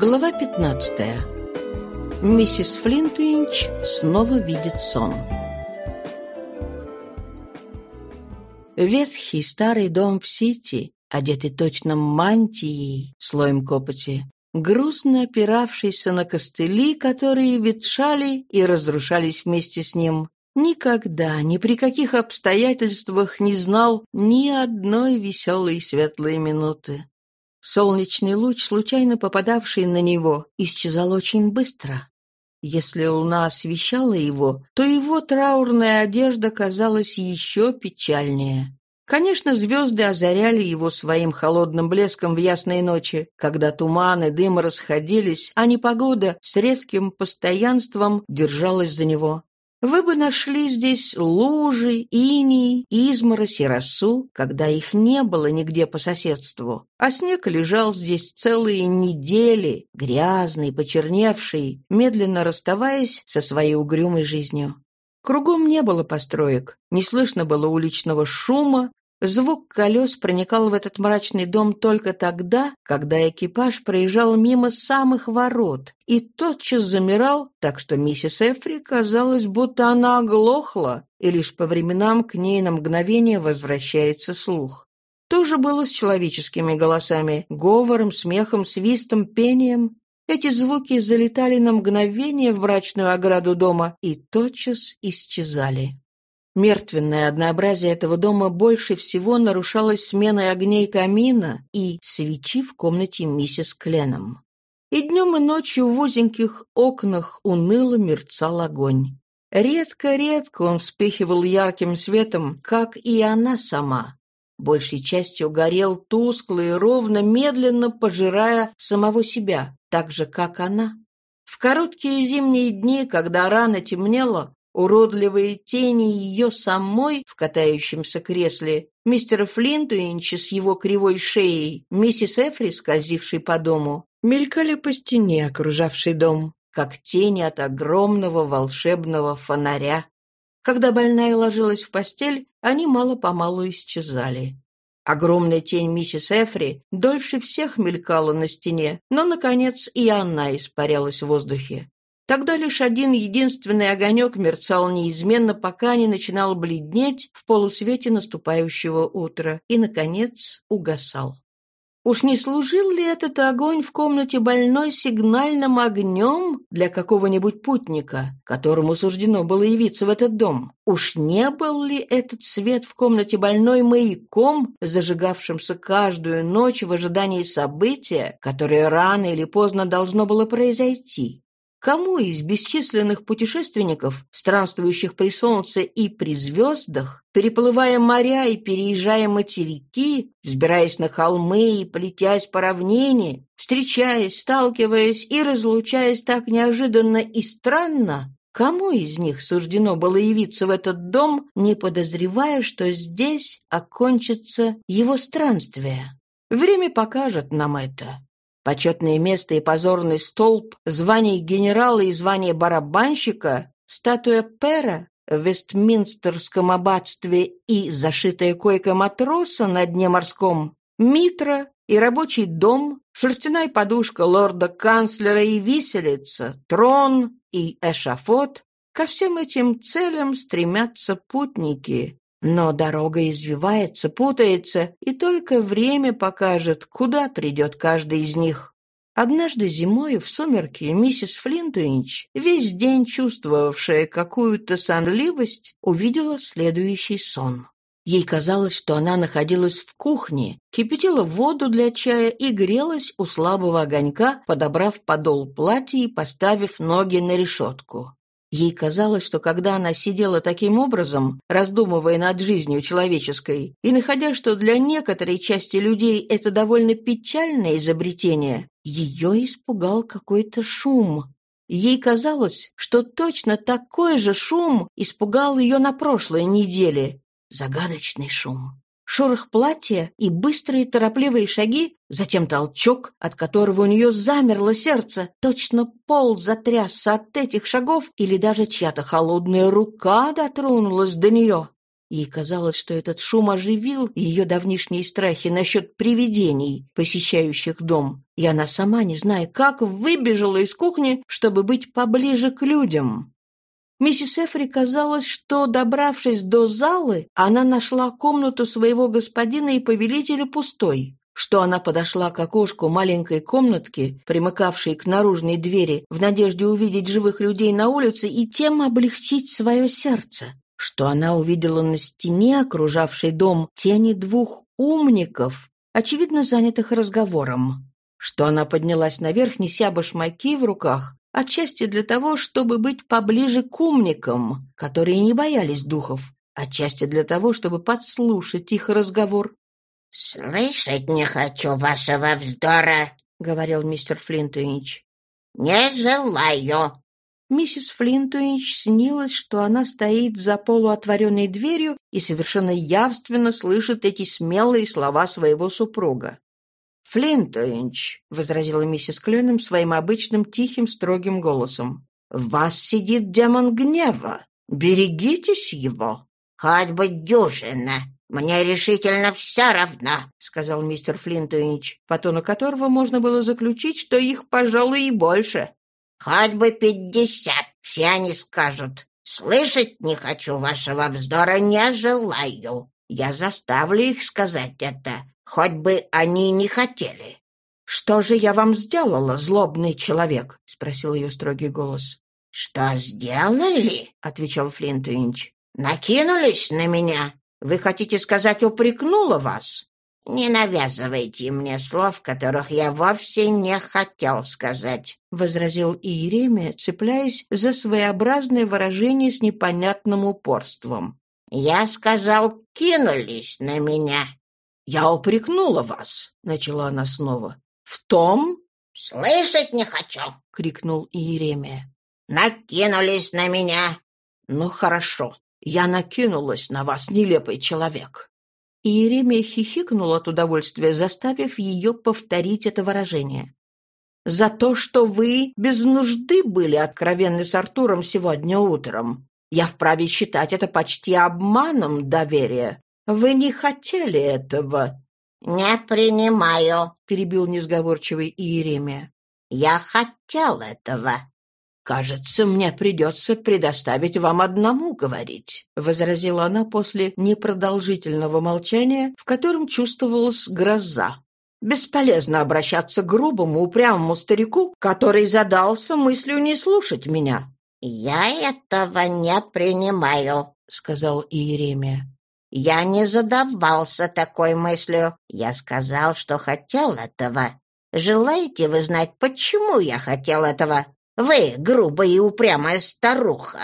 Глава 15. Миссис Флинтвинч снова видит сон. Ветхий старый дом в Сити, одетый точно мантией, слоем копоти, грустно опиравшийся на костыли, которые ветшали и разрушались вместе с ним, никогда, ни при каких обстоятельствах не знал ни одной веселой и светлой минуты. Солнечный луч, случайно попадавший на него, исчезал очень быстро. Если луна освещала его, то его траурная одежда казалась еще печальнее. Конечно, звезды озаряли его своим холодным блеском в ясные ночи, когда туман и дым расходились, а непогода с редким постоянством держалась за него. Вы бы нашли здесь лужи, иней, изморозь и росу, когда их не было нигде по соседству. А снег лежал здесь целые недели, грязный, почерневший, медленно расставаясь со своей угрюмой жизнью. Кругом не было построек, не слышно было уличного шума, Звук колес проникал в этот мрачный дом только тогда, когда экипаж проезжал мимо самых ворот и тотчас замирал, так что миссис Эфри казалось, будто она оглохла, и лишь по временам к ней на мгновение возвращается слух. То же было с человеческими голосами, говором, смехом, свистом, пением. Эти звуки залетали на мгновение в брачную ограду дома и тотчас исчезали. Мертвенное однообразие этого дома больше всего нарушалось сменой огней камина и свечи в комнате миссис Кленом. И днем, и ночью в узеньких окнах уныло мерцал огонь. Редко-редко он вспыхивал ярким светом, как и она сама. Большей частью горел тускло и ровно, медленно пожирая самого себя, так же, как она. В короткие зимние дни, когда рано темнело, Уродливые тени ее самой в катающемся кресле, мистера Флинтуинча с его кривой шеей, миссис Эфри, скользившей по дому, мелькали по стене, окружавшей дом, как тени от огромного волшебного фонаря. Когда больная ложилась в постель, они мало-помалу исчезали. Огромная тень миссис Эфри дольше всех мелькала на стене, но, наконец, и она испарялась в воздухе. Тогда лишь один единственный огонек мерцал неизменно, пока не начинал бледнеть в полусвете наступающего утра и, наконец, угасал. Уж не служил ли этот огонь в комнате больной сигнальным огнем для какого-нибудь путника, которому суждено было явиться в этот дом? Уж не был ли этот свет в комнате больной маяком, зажигавшимся каждую ночь в ожидании события, которое рано или поздно должно было произойти? Кому из бесчисленных путешественников, странствующих при солнце и при звездах, переплывая моря и переезжая материки, взбираясь на холмы и полетясь по равнине, встречаясь, сталкиваясь и разлучаясь так неожиданно и странно, кому из них суждено было явиться в этот дом, не подозревая, что здесь окончится его странствие? Время покажет нам это. Почетное место и позорный столб, звание генерала и звание барабанщика, статуя Пера в Вестминстерском аббатстве и зашитая койка матроса на дне морском, митра и рабочий дом, шерстяная подушка лорда-канцлера и виселица, трон и эшафот — ко всем этим целям стремятся путники, но дорога извивается, путается, и только время покажет, куда придет каждый из них. Однажды зимой в сумерки миссис Флинтуинч, весь день чувствовавшая какую-то сонливость, увидела следующий сон. Ей казалось, что она находилась в кухне, кипятила воду для чая и грелась у слабого огонька, подобрав подол платья и поставив ноги на решетку. Ей казалось, что когда она сидела таким образом, раздумывая над жизнью человеческой, и находя, что для некоторой части людей это довольно печальное изобретение, ее испугал какой-то шум. Ей казалось, что точно такой же шум испугал ее на прошлой неделе. Загадочный шум шорох платья и быстрые торопливые шаги, затем толчок, от которого у нее замерло сердце. Точно пол затрясся от этих шагов или даже чья-то холодная рука дотронулась до нее. Ей казалось, что этот шум оживил ее давнишние страхи насчет привидений, посещающих дом, и она сама, не зная как, выбежала из кухни, чтобы быть поближе к людям. Миссис Эфри казалось, что, добравшись до залы, она нашла комнату своего господина и повелителя пустой. Что она подошла к окошку маленькой комнатки, примыкавшей к наружной двери, в надежде увидеть живых людей на улице и тем облегчить свое сердце, что она увидела на стене, окружавшей дом, тени двух умников, очевидно занятых разговором, что она поднялась наверх, неся башмаки в руках, отчасти для того, чтобы быть поближе к умникам, которые не боялись духов, отчасти для того, чтобы подслушать их разговор. «Слышать не хочу вашего вздора», — говорил мистер Флинтуинч. «Не желаю». Миссис Флинтуинч снилось, что она стоит за полуотворенной дверью и совершенно явственно слышит эти смелые слова своего супруга. «Флинтуинч», — возразила миссис Кленом своим обычным тихим строгим голосом, — «в вас сидит демон гнева. Берегитесь его». «Хоть бы дюжина», «Мне решительно все равно», — сказал мистер Флинтуинч, по тону которого можно было заключить, что их, пожалуй, и больше. «Хоть бы пятьдесят, все они скажут. Слышать не хочу вашего вздора, не желаю. Я заставлю их сказать это, хоть бы они не хотели». «Что же я вам сделала, злобный человек?» — спросил ее строгий голос. «Что сделали?» — отвечал Флинтуинч. «Накинулись на меня, вы хотите сказать, упрекнула вас? Не навязывайте мне слов, которых я вовсе не хотел сказать, возразил Иеремия, цепляясь за своеобразное выражение с непонятным упорством. Я сказал, кинулись на меня. Я упрекнула вас, начала она снова. В том, «Слышать не хочу!» — крикнул Иеремия. «Накинулись на меня!» «Ну, хорошо. Я накинулась на вас, нелепый человек». И Еремия хихикнул от удовольствия, заставив ее повторить это выражение. «За то, что вы без нужды были откровенны с Артуром сегодня утром. Я вправе считать это почти обманом доверия. Вы не хотели этого». «Не принимаю», — перебил несговорчивый Иеремия. «Я хотел этого». «Кажется, мне придется предоставить вам одному говорить», — возразила она после непродолжительного молчания, в котором чувствовалась гроза. «Бесполезно обращаться к грубому, упрямому старику, который задался мыслью не слушать меня». «Я этого не принимаю», — сказал Иеремия. «Я не задавался такой мыслью. Я сказал, что хотел этого. Желаете вы знать, почему я хотел этого? Вы грубая и упрямая старуха.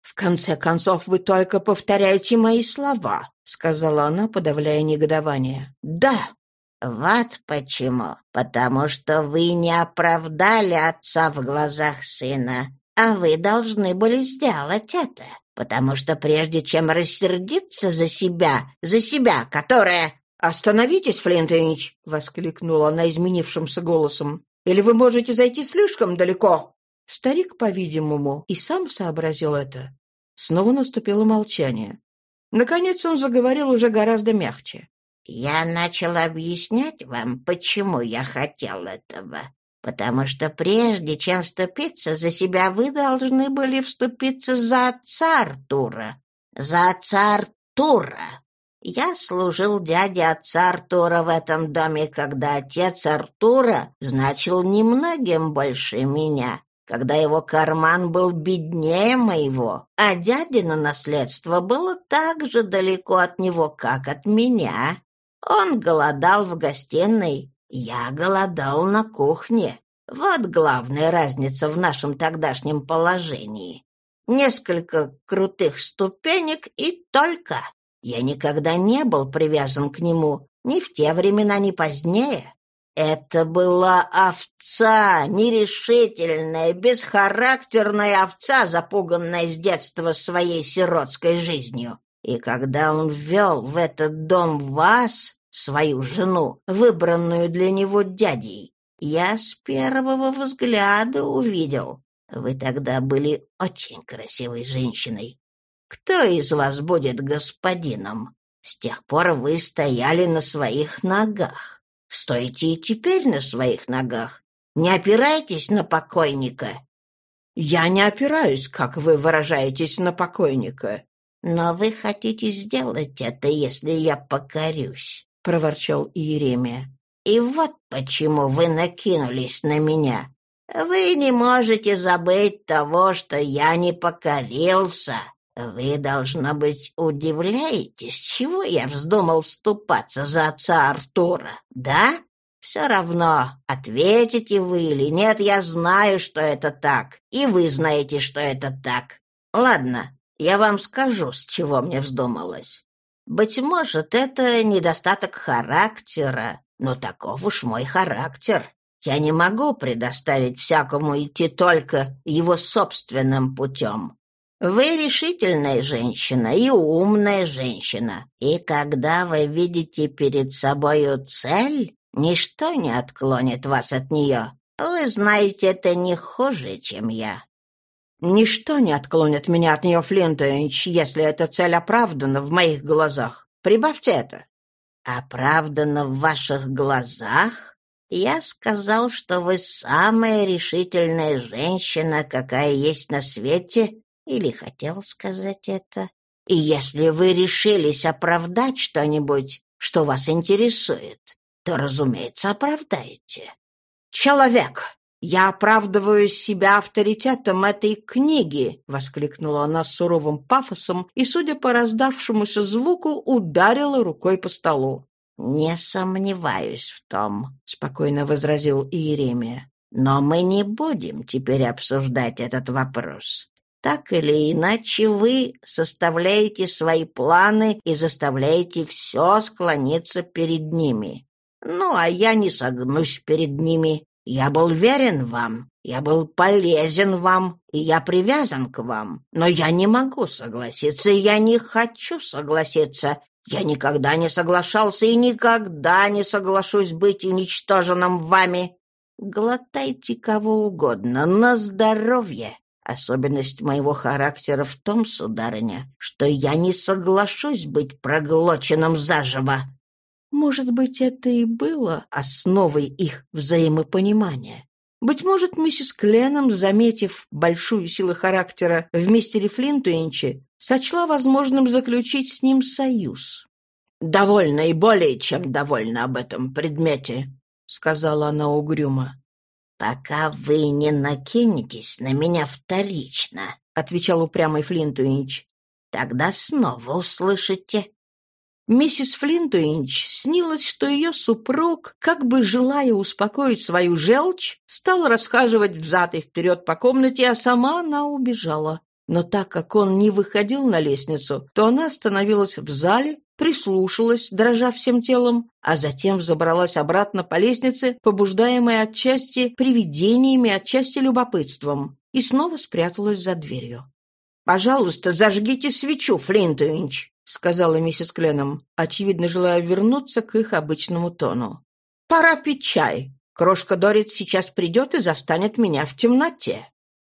В конце концов, вы только повторяете мои слова, сказала она, подавляя негодование. Да. Вот почему. Потому что вы не оправдали отца в глазах сына. А вы должны были сделать это. Потому что прежде чем рассердиться за себя, за себя, которая... «Остановитесь, Флинтович!» — воскликнула она изменившимся голосом. «Или вы можете зайти слишком далеко?» Старик, по-видимому, и сам сообразил это. Снова наступило молчание. Наконец он заговорил уже гораздо мягче. «Я начал объяснять вам, почему я хотел этого. Потому что прежде чем вступиться за себя, вы должны были вступиться за отца Артура. За отца Артура. Я служил дяде отца Артура в этом доме, когда отец Артура значил немногим больше меня когда его карман был беднее моего, а дядино наследство было так же далеко от него, как от меня. Он голодал в гостиной, я голодал на кухне. Вот главная разница в нашем тогдашнем положении. Несколько крутых ступенек и только. Я никогда не был привязан к нему, ни в те времена, ни позднее. Это была овца, нерешительная, бесхарактерная овца, запуганная с детства своей сиротской жизнью. И когда он ввел в этот дом вас, свою жену, выбранную для него дядей, я с первого взгляда увидел. Вы тогда были очень красивой женщиной. Кто из вас будет господином? С тех пор вы стояли на своих ногах. Стойте и теперь на своих ногах. Не опирайтесь на покойника. Я не опираюсь, как вы выражаетесь, на покойника. Но вы хотите сделать это, если я покорюсь, проворчал Иеремия. И вот почему вы накинулись на меня. Вы не можете забыть того, что я не покорился. Вы, должно быть, удивляетесь, чего я вздумал вступаться за отца Артура, да? Все равно, ответите вы или нет, я знаю, что это так, и вы знаете, что это так. Ладно, я вам скажу, с чего мне вздумалось. Быть может, это недостаток характера, но таков уж мой характер. Я не могу предоставить всякому идти только его собственным путем. Вы решительная женщина и умная женщина, и когда вы видите перед собою цель, ничто не отклонит вас от нее. Вы знаете это не хуже, чем я. Ничто не отклонит меня от нее, Флинтович, если эта цель оправдана в моих глазах. Прибавьте это. Оправдана в ваших глазах? Я сказал, что вы самая решительная женщина, какая есть на свете, или хотел сказать это. И если вы решились оправдать что-нибудь, что вас интересует, то, разумеется, оправдаете. «Человек! Я оправдываю себя авторитетом этой книги!» — воскликнула она с суровым пафосом и, судя по раздавшемуся звуку, ударила рукой по столу. «Не сомневаюсь в том», — спокойно возразил Иеремия. «Но мы не будем теперь обсуждать этот вопрос. Так или иначе, вы составляете свои планы и заставляете все склониться перед ними. Ну, а я не согнусь перед ними. Я был верен вам, я был полезен вам, и я привязан к вам. Но я не могу согласиться, я не хочу согласиться. Я никогда не соглашался и никогда не соглашусь быть уничтоженным вами. Глотайте кого угодно, на здоровье. Особенность моего характера в том, сударыня, что я не соглашусь быть проглоченным заживо. Может быть, это и было основой их взаимопонимания. Быть может, миссис Кленом, заметив большую силу характера в мистере Флинтуинче, сочла возможным заключить с ним союз. «Довольно и более чем довольна об этом предмете», — сказала она угрюмо. «Пока вы не накинетесь на меня вторично», — отвечал упрямый Флинтуинч, — «тогда снова услышите». Миссис Флинтуинч снилось, что ее супруг, как бы желая успокоить свою желчь, стал расхаживать взад и вперед по комнате, а сама она убежала. Но так как он не выходил на лестницу, то она остановилась в зале прислушалась, дрожа всем телом, а затем взобралась обратно по лестнице, побуждаемая отчасти привидениями, отчасти любопытством, и снова спряталась за дверью. «Пожалуйста, зажгите свечу, Флинтуинч», — сказала миссис Кленом, очевидно желая вернуться к их обычному тону. «Пора пить чай. Крошка Дорит сейчас придет и застанет меня в темноте».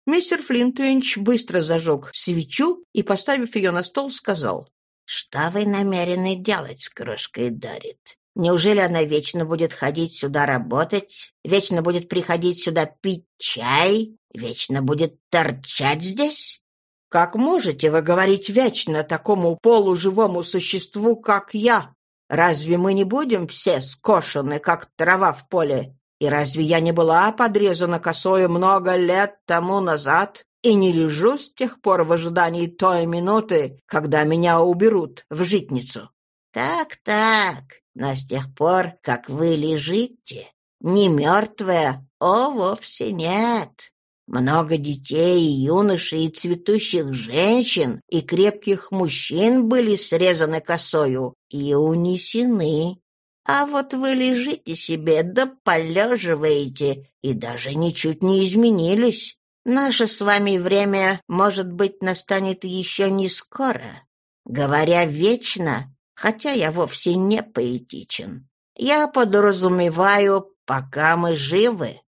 Мистер Флинтуинч быстро зажег свечу и, поставив ее на стол, сказал, что вы намерены делать с крошкой Дорит? Неужели она вечно будет ходить сюда работать, вечно будет приходить сюда пить чай, вечно будет торчать здесь? Как можете вы говорить вечно такому полуживому существу, как я? Разве мы не будем все скошены, как трава в поле? И разве я не была подрезана косою много лет тому назад? и не лежу с тех пор в ожидании той минуты, когда меня уберут в житницу. Так-так, но с тех пор, как вы лежите, не мертвая, о, вовсе нет. Много детей, юношей и цветущих женщин и крепких мужчин были срезаны косою и унесены. А вот вы лежите себе да полеживаете и даже ничуть не изменились. Наше с вами время, может быть, настанет еще не скоро. Говоря вечно, хотя я вовсе не поэтичен, я подразумеваю, пока мы живы.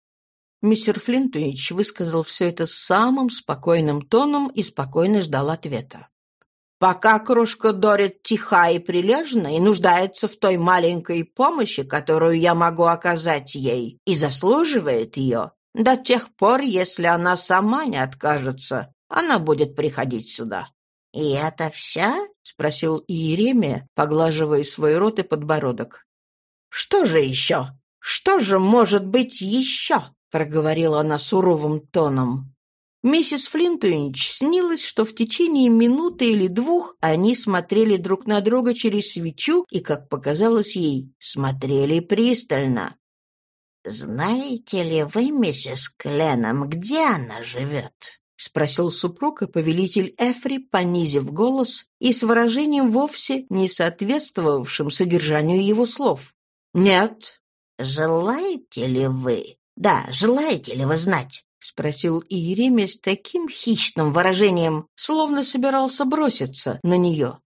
Мистер Флинтуич высказал все это самым спокойным тоном и спокойно ждал ответа. Пока крошка Дорит тиха и прилежна и нуждается в той маленькой помощи, которую я могу оказать ей, и заслуживает ее, до тех пор, если она сама не откажется, она будет приходить сюда». «И это все?» — спросил Иеремия, поглаживая свой рот и подбородок. «Что же еще? Что же может быть еще?» — проговорила она суровым тоном. Миссис Флинтуинч снилось, что в течение минуты или двух они смотрели друг на друга через свечу и, как показалось ей, смотрели пристально. «Знаете ли вы, миссис Кленом, где она живет?» — спросил супруг и повелитель Эфри, понизив голос и с выражением вовсе не соответствовавшим содержанию его слов. «Нет». «Желаете ли вы? Да, желаете ли вы знать?» — спросил Иеремия с таким хищным выражением, словно собирался броситься на нее.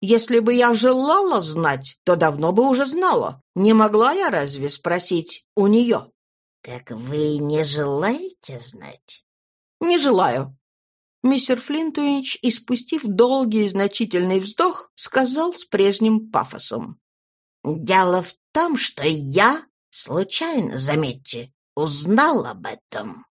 «Если бы я желала знать, то давно бы уже знала. Не могла я разве спросить у нее?» «Так вы не желаете знать?» «Не желаю». Мистер Флинтуич, испустив долгий и значительный вздох, сказал с прежним пафосом. «Дело в том, что я, случайно, заметьте, узнал об этом».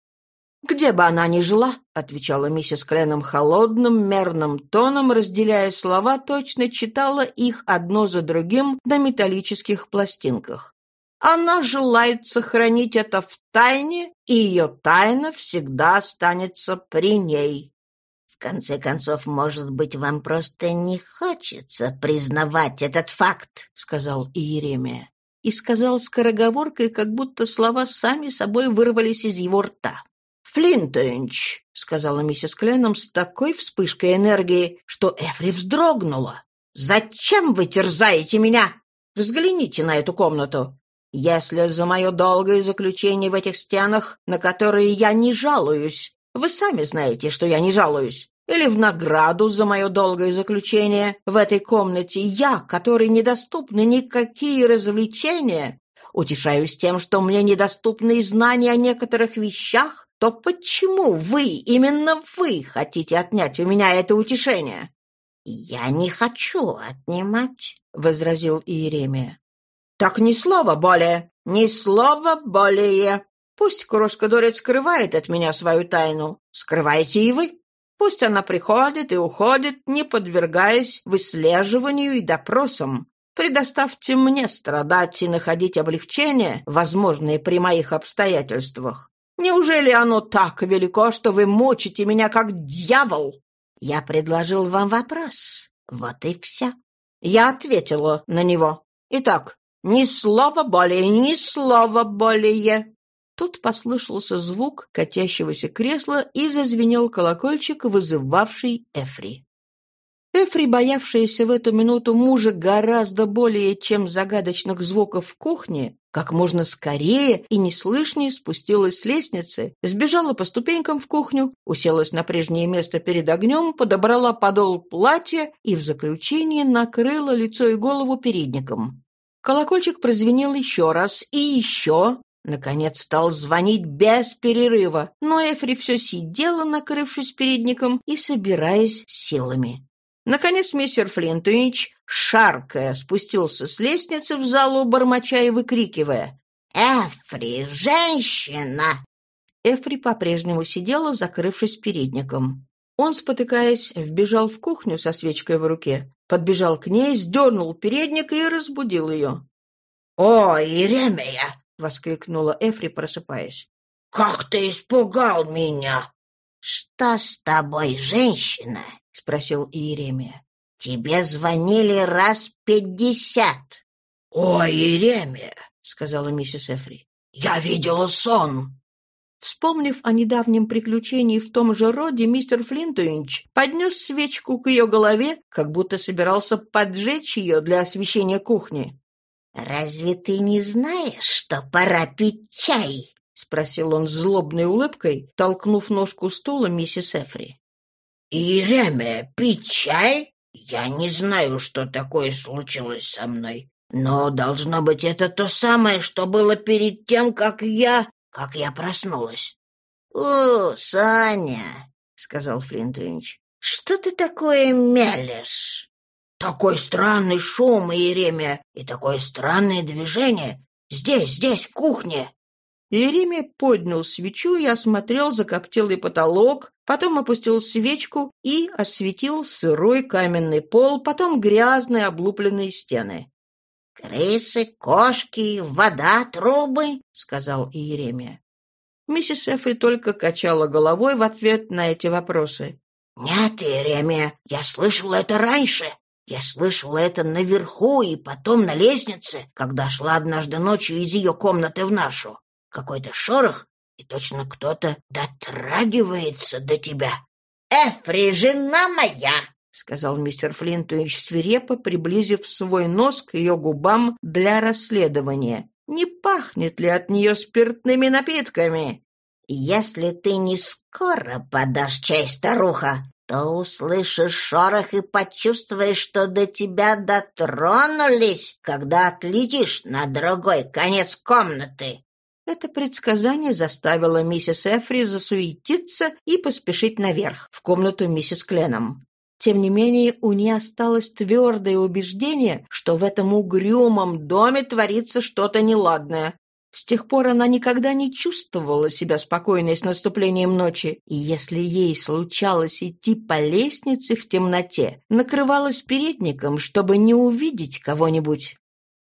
«Где бы она ни жила», — отвечала миссис Кленом холодным, мерным тоном, разделяя слова, точно читала их одно за другим на металлических пластинках. «Она желает сохранить это в тайне, и ее тайна всегда останется при ней». «В конце концов, может быть, вам просто не хочется признавать этот факт», — сказал Иеремия. И сказал скороговоркой, как будто слова сами собой вырвались из его рта. «Флинтонч», — сказала миссис Кленом с такой вспышкой энергии, что Эфри вздрогнула. «Зачем вы терзаете меня? Взгляните на эту комнату. Если за мое долгое заключение в этих стенах, на которые я не жалуюсь, вы сами знаете, что я не жалуюсь, или в награду за мое долгое заключение в этой комнате я, которой недоступны никакие развлечения, утешаюсь тем, что мне недоступны знания о некоторых вещах, то почему вы, именно вы, хотите отнять у меня это утешение?» «Я не хочу отнимать», — возразил Иеремия. «Так ни слова более, ни слова более. Пусть крошка Дорит скрывает от меня свою тайну. Скрывайте и вы. Пусть она приходит и уходит, не подвергаясь выслеживанию и допросам. Предоставьте мне страдать и находить облегчение, возможные при моих обстоятельствах. Неужели оно так велико, что вы мучите меня, как дьявол? Я предложил вам вопрос. Вот и все. Я ответила на него. Итак, ни слова более, ни слова более. Тут послышался звук катящегося кресла и зазвенел колокольчик, вызывавший Эфри. Эфри, боявшаяся в эту минуту мужа гораздо более, чем загадочных звуков в кухне, как можно скорее и неслышнее спустилась с лестницы, сбежала по ступенькам в кухню, уселась на прежнее место перед огнем, подобрала подол платья и в заключение накрыла лицо и голову передником. Колокольчик прозвенел еще раз и еще, Наконец стал звонить без перерыва, но Эфри все сидела, накрывшись передником и собираясь силами. Наконец мистер Флинтуич, шаркая, спустился с лестницы в залу, бормоча и выкрикивая. «Эфри, женщина!» Эфри по-прежнему сидела, закрывшись передником. Он, спотыкаясь, вбежал в кухню со свечкой в руке, подбежал к ней, сдернул передник и разбудил ее. «О, Иеремия!» — воскликнула Эфри, просыпаясь. «Как ты испугал меня!» «Что с тобой, женщина?» — спросил Иеремия. «Тебе звонили раз пятьдесят». «О, Иеремия!» — сказала миссис Эфри. «Я видела сон». Вспомнив о недавнем приключении в том же роде, мистер Флинтуинч поднес свечку к ее голове, как будто собирался поджечь ее для освещения кухни. «Разве ты не знаешь, что пора пить чай?» — спросил он с злобной улыбкой, толкнув ножку стула миссис Эфри. «Иеремия, пить чай? Я не знаю, что такое случилось со мной. Но, должно быть, это то самое, что было перед тем, как я... как я проснулась». «О, Саня!» — сказал Флинтович. что ты такое мялешь?» «Такой странный шум, Иеремия, и такое странное движение. Здесь, здесь, в кухне!» Иеремия поднял свечу и осмотрел закоптелый потолок, потом опустил свечку и осветил сырой каменный пол, потом грязные облупленные стены. «Крысы, кошки, вода, трубы», — сказал Иеремия. Миссис Эфри только качала головой в ответ на эти вопросы. «Нет, Иеремия, я слышала это раньше. Я слышала это наверху и потом на лестнице, когда шла однажды ночью из ее комнаты в нашу какой-то шорох, и точно кто-то дотрагивается до тебя. «Эфри, жена моя!» — сказал мистер Флинтуич свирепо, приблизив свой нос к ее губам для расследования. «Не пахнет ли от нее спиртными напитками?» «Если ты не скоро подашь чай, старуха, то услышишь шорох и почувствуешь, что до тебя дотронулись, когда отлетишь на другой конец комнаты. Это предсказание заставило миссис Эфри засуетиться и поспешить наверх, в комнату миссис Кленом. Тем не менее, у нее осталось твердое убеждение, что в этом угрюмом доме творится что-то неладное. С тех пор она никогда не чувствовала себя спокойной с наступлением ночи, и если ей случалось идти по лестнице в темноте, накрывалась передником, чтобы не увидеть кого-нибудь.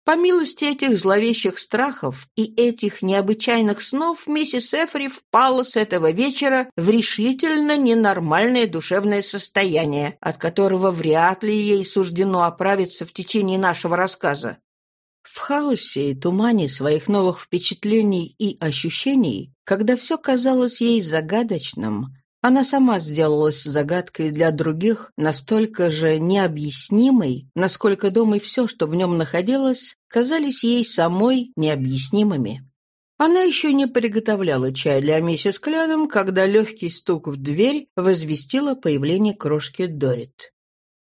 По милости этих зловещих страхов и этих необычайных снов миссис Эфри впала с этого вечера в решительно ненормальное душевное состояние, от которого вряд ли ей суждено оправиться в течение нашего рассказа. В хаосе и тумане своих новых впечатлений и ощущений, когда все казалось ей загадочным, она сама сделалась загадкой для других, настолько же необъяснимой, насколько дом и все, что в нем находилось, казались ей самой необъяснимыми. Она еще не приготовляла чай для миссис Кляном, когда легкий стук в дверь возвестил о появлении крошки Дорит.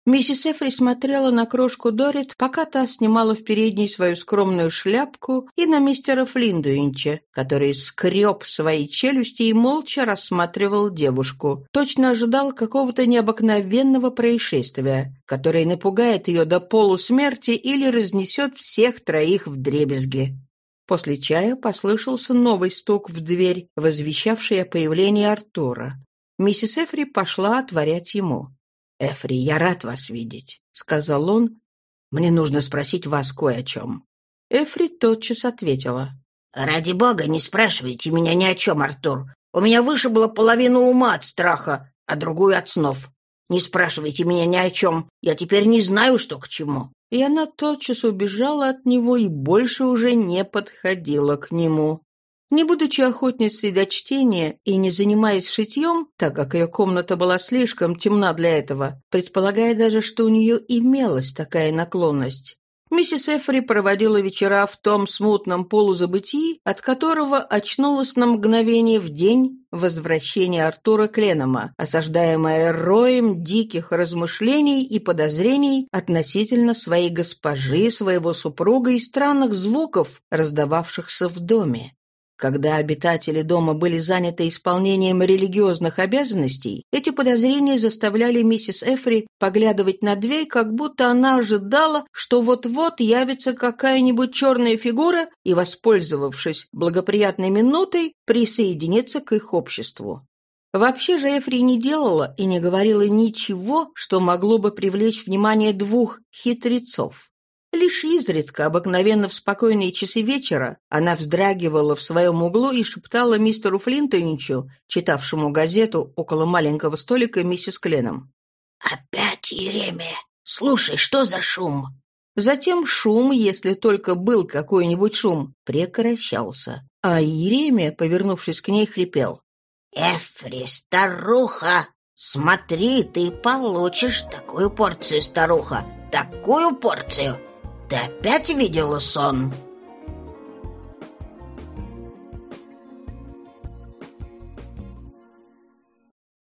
Миссис Эфри смотрела на крошку Дорит, пока та снимала в передней свою скромную шляпку, и на мистера Флиндуинча, который скреб свои челюсти и молча рассматривал девушку. Точно ожидал какого-то необыкновенного происшествия, которое напугает ее до полусмерти или разнесет всех троих в дребезги. После чая послышался новый стук в дверь, возвещавший о появлении Артура. Миссис Эфри пошла отворять ему. «Эфри, я рад вас видеть», — сказал он. «Мне нужно спросить вас кое о чем». Эфри тотчас ответила. «Ради бога, не спрашивайте меня ни о чем, Артур. У меня вышибло половину ума от страха, а другую от снов. Не спрашивайте меня ни о чем. Я теперь не знаю, что к чему». И она тотчас убежала от него и больше уже не подходила к нему. Не будучи охотницей до чтения и не занимаясь шитьем, так как ее комната была слишком темна для этого, предполагая даже, что у нее имелась такая наклонность, миссис Эфри проводила вечера в том смутном полузабытии, от которого очнулась на мгновение в день возвращения Артура Кленома, осаждаемая роем диких размышлений и подозрений относительно своей госпожи, своего супруга и странных звуков, раздававшихся в доме. Когда обитатели дома были заняты исполнением религиозных обязанностей, эти подозрения заставляли миссис Эфри поглядывать на дверь, как будто она ожидала, что вот-вот явится какая-нибудь черная фигура и, воспользовавшись благоприятной минутой, присоединится к их обществу. Вообще же Эфри не делала и не говорила ничего, что могло бы привлечь внимание двух хитрецов. Лишь изредка, обыкновенно в спокойные часы вечера, она вздрагивала в своем углу и шептала мистеру Флинтоничу, читавшему газету около маленького столика миссис Кленом. «Опять Еремия! Слушай, что за шум?» Затем шум, если только был какой-нибудь шум, прекращался, а Еремия, повернувшись к ней, хрипел. «Эфри, старуха! Смотри, ты получишь такую порцию, старуха! Такую порцию! Ты опять видела сон?»